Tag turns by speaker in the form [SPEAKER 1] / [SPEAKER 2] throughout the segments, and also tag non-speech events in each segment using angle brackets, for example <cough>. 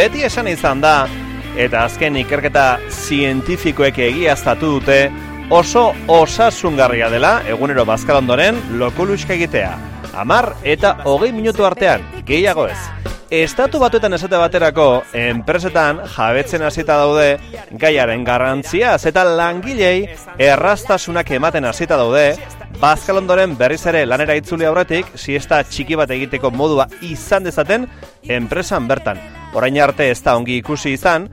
[SPEAKER 1] beti esan izan da, eta azken ikerketa zientifikoek egiaztatu dute, oso osasungarria dela egunero bazkalondoren lokuluska egitea. Amar eta hogei minutu artean, gehiago ez. Estatu batuetan esate baterako, enpresetan jabetzen hasita daude gaiaren garrantziaz eta langilei errastasunak ematen hasita daude, bazkalondoren berriz ere lanera itzuli aurretik, siesta txiki bat egiteko modua izan dezaten enpresan bertan. Orain arte ez da ongi ikusi izan,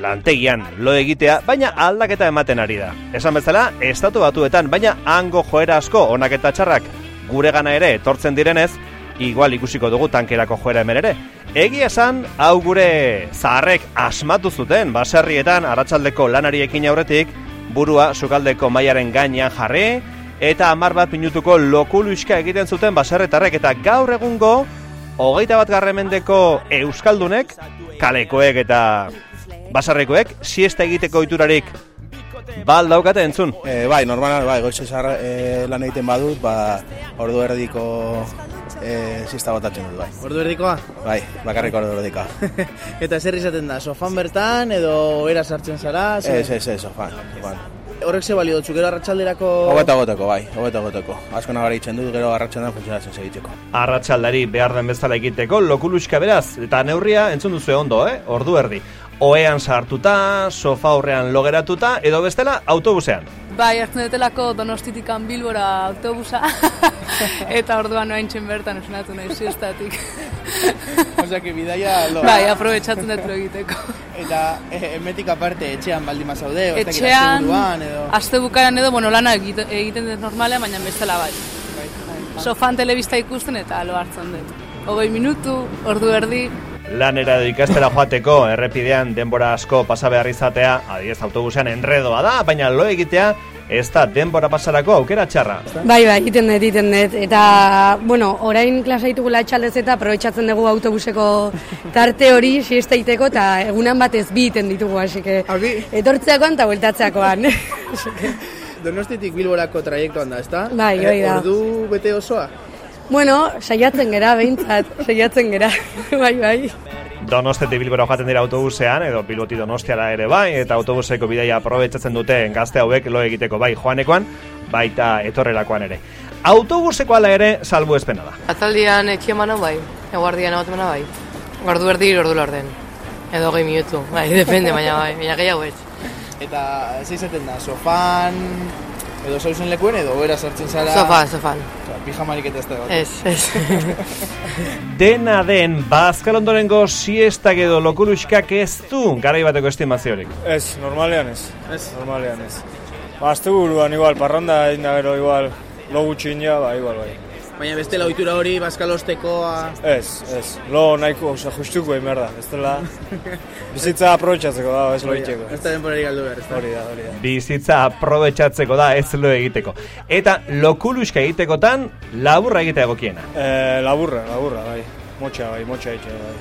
[SPEAKER 1] lantegian lo egitea, baina aldaketa ematen ari da. Esan bezala, estatu batuetan, baina hango joera asko onak eta txarrak gure gana ere etortzen direnez, igual ikusiko dugu tankerako joera hemen ere. Egia esan, hau gure zaharrek asmatu zuten, baserrietan, aratsaldeko lanariekin aurretik, burua sukaldeko mailaren gainean jarri, eta hamar bat minutuko lokuluiska egiten zuten baserretarrek, eta gaur egungo, hogeita bat garremendeko euskaldunek, kalekoek eta basarrekoek, siesta egiteko iturarik Bal daukate entzun?
[SPEAKER 2] E, bai, normal, bai, goize e, lan egiten badut, ba, ordu erdiko e, siesta botatzen dut, bai.
[SPEAKER 3] Ordu erdikoa?
[SPEAKER 2] Bai, bakarrik ordu erdikoa. <laughs>
[SPEAKER 3] Eta zer izaten da, sofan bertan edo era sartzen zara?
[SPEAKER 2] Ez, ez, ez, sofan, sofan.
[SPEAKER 3] Horrek ze balio dutzu, gero arratsalderako...
[SPEAKER 2] Hobeta goteko, bai, hobeta goteko. Asko nabari dut, gero arratsaldean funtzionatzen segitzeko.
[SPEAKER 1] Arratsaldari behar den bezala egiteko, lokuluska beraz, eta neurria entzun duzu ondo, eh? Ordu erdi oean sartuta, sofa horrean logeratuta, edo bestela autobusean.
[SPEAKER 4] Bai, hartzen dutelako donostitikan bilbora autobusa, <laughs> eta orduan noain txen bertan esunatu nahi siestatik. <laughs>
[SPEAKER 3] Osea, que bidaia lo...
[SPEAKER 4] Bai, aprobetsatzen dut egiteko.
[SPEAKER 3] Eta eh, emetik aparte, etxean baldin mazaude,
[SPEAKER 4] etxean, edo... Azte bukaran edo, bueno, lana egiten dut normalean, baina bestela bai. bai, bai. Sofan telebista ikusten eta lo hartzen dut. Hogei minutu, ordu erdi,
[SPEAKER 1] lanera edo ikastera joateko errepidean denbora asko pasa behar izatea, adiez autobusean enredoa da, baina lo egitea ez da denbora pasarako aukera txarra.
[SPEAKER 5] Bai, bai, iten dut, iten dut. Eta, bueno, orain klasa ditugula etxaldez eta aprobetsatzen dugu autobuseko tarte hori siestaiteko eta egunan batez bi iten ditugu, hasi que etortzeakoan eta bueltatzeakoan. <laughs>
[SPEAKER 3] Donostitik bilborako traiektuan da, ezta?
[SPEAKER 5] Bai, bai da.
[SPEAKER 3] Ordu bete osoa?
[SPEAKER 5] Bueno, saiatzen gera, behintzat, saiatzen gera, <laughs> bai, bai.
[SPEAKER 1] Donostetik bilbora jaten dira autobusean, edo piloti donostiara ere bai, eta autobuseko bidaia aprobetsatzen dute gazte hauek lo egiteko bai joanekoan, baita etorrelakoan ere. Autobuseko ala ere salbu espena da.
[SPEAKER 6] Ataldian etxio manu bai, eguardian egot bai. Gordu erdi, ordu lorden. Edo gehi minutu, bai, <laughs> depende, baina bai, baina gehiago ez.
[SPEAKER 3] Eta, zeizaten da, sofan, edo zauzen lekuen, edo bera sartzen zara...
[SPEAKER 6] Sofan, sofan
[SPEAKER 3] pijamarik eta ez da
[SPEAKER 6] Ez, ez. <laughs>
[SPEAKER 1] Dena den, bazkalondorengo siestak edo lokuluskak ez du garaibateko estimaziorik.
[SPEAKER 7] Ez, normalean ez. Ez, normalean ez. Ba, azte buruan igual, parranda egin da gero igual, logutxin ja, ba, igual, bai.
[SPEAKER 3] Baina beste ohitura hori bazkalostekoa...
[SPEAKER 7] Ez, ez. Lo nahiko, oza, justuko egin behar da. Ez dela... Bizitza aprobetsatzeko da, ez lo egiteko.
[SPEAKER 3] Ez da denporari galdu behar, ez
[SPEAKER 7] da. Hori da, hori da.
[SPEAKER 1] Bizitza aprobetsatzeko da, ez lo egiteko. Eta lokuluska egitekotan, laburra egitea egokiena.
[SPEAKER 7] Eh, laburra, laburra, bai. Motxa, bai, motxa egite, bai.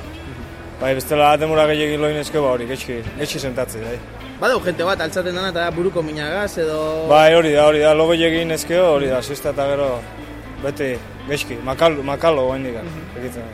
[SPEAKER 7] Bai, bestela demora gehiagin loin ezke, ba hori, getxi, getxi sentatze, bai.
[SPEAKER 3] Badau gente bat, altzaten dana eta buruko minagaz edo...
[SPEAKER 7] Bai, hori da, hori da, logo egin ezke, hori da, zista eta gero, bete, geski, makalo, makalo, guen digan, mm -hmm.